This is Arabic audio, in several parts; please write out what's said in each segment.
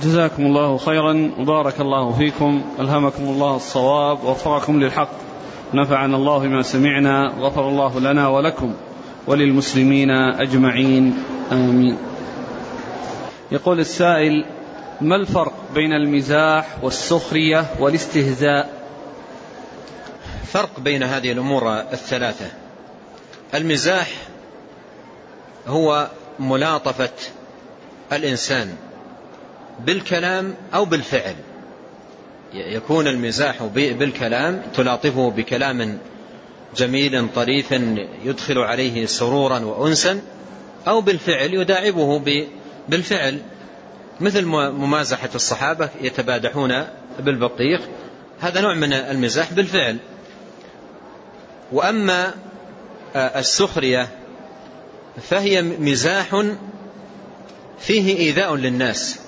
جزاكم الله خيرا وبارك الله فيكم ألهمكم الله الصواب ووفقكم للحق. نفعنا الله بما سمعنا غفر الله لنا ولكم وللمسلمين أجمعين آمين. يقول السائل ما الفرق بين المزاح والسخرية والاستهزاء؟ فرق بين هذه الأمور الثلاثة. المزاح هو ملاطفة الإنسان. بالكلام أو بالفعل. يكون المزاح بالكلام تلاطفه بكلام جميل طريف يدخل عليه سرورا وأنسا أو بالفعل يداعبه بالفعل. مثل ممازحة الصحابة يتبادحون بالبطيخ هذا نوع من المزاح بالفعل. وأما السخرية فهي مزاح فيه إيذاء للناس.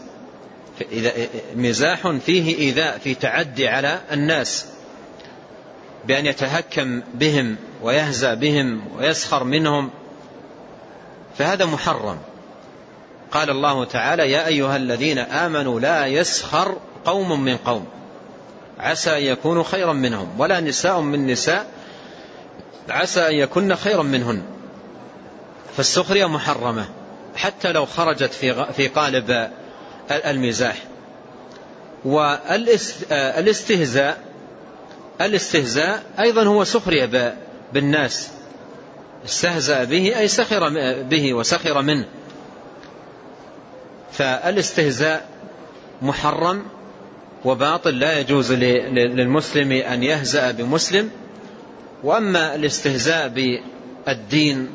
مزاح فيه إيذاء في تعدي على الناس بأن يتهكم بهم ويهزأ بهم ويسخر منهم فهذا محرم. قال الله تعالى يا أيها الذين آمنوا لا يسخر قوم من قوم عسى أن يكونوا خيرا منهم ولا نساء من نساء عسى أن يكن خيرا منهن. فالسخرية محرمة حتى لو خرجت في قالب المزاح. والاستهزاء الاستهزاء أيضا هو سخرية بالناس. استهزأ به أي سخر به وسخر منه. فالاستهزاء محرم وباطل لا يجوز للمسلم أن يهزأ بمسلم. وأما الاستهزاء بالدين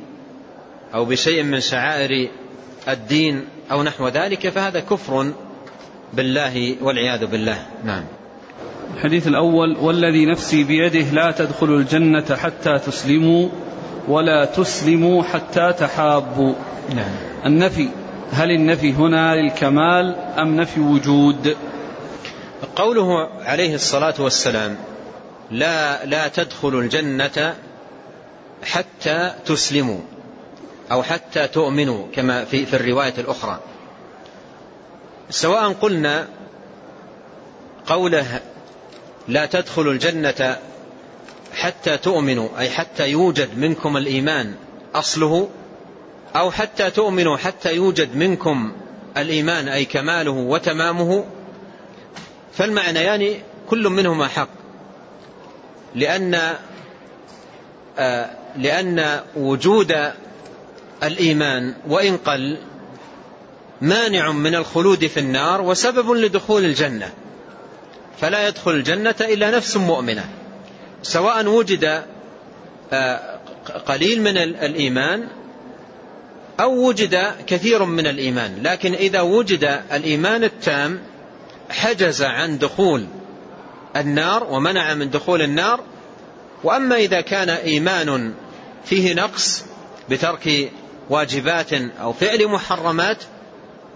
أو بشيء من شعائر الدين أو نحو ذلك فهذا كفر بالله والعياذ بالله. نعم. الحديث الأول والذي نفسي بيده لا تدخلوا الجنة حتى تسلموا ولا تسلموا حتى تحابوا. نعم. النفي هل النفي هنا للكمال أم نفي وجود؟ قوله عليه الصلاة والسلام لا لا تدخلوا الجنة حتى تسلموا. أو حتى تؤمنوا كما في, في الرواية الأخرى. سواء قلنا قوله لا تدخلوا الجنة حتى تؤمنوا أي حتى يوجد منكم الإيمان أصله أو حتى تؤمنوا حتى يوجد منكم الإيمان أي كماله وتمامه فالمعنيان كل منهما حق. لأن آه، لأن وجود الإيمان وإن قل مانع من الخلود في النار وسبب لدخول الجنة. فلا يدخل الجنة إلا نفس مؤمنة. سواء وجد آه، قليل من الإيمان أو وجد كثير من الإيمان. لكن إذا وجد الإيمان التام حجز عن دخول النار ومنع من دخول النار. وأما إذا كان إيمان فيه نقص بترك واجبات أو فعل محرمات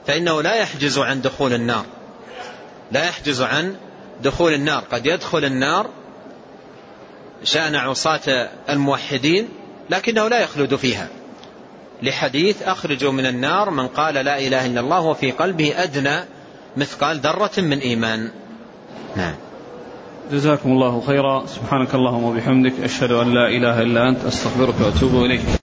فإنه لا يحجز عن دخول النار. لا يحجز عن دخول النار. قد يدخل النار شأن عصاة الموحدين لكنه لا يخلد فيها. لحديث أخرجوا من النار من قال لا إله إلا الله وفي قلبه أدنى مثقال ذرة من إيمان. نعم. جزاكم الله خيرا. سبحانك اللهم وبحمدك. أشهد أن لا إله إلا أنت. أستغفرك وأتوب إليك.